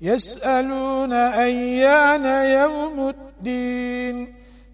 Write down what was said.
يسألون أيان يوم الدين.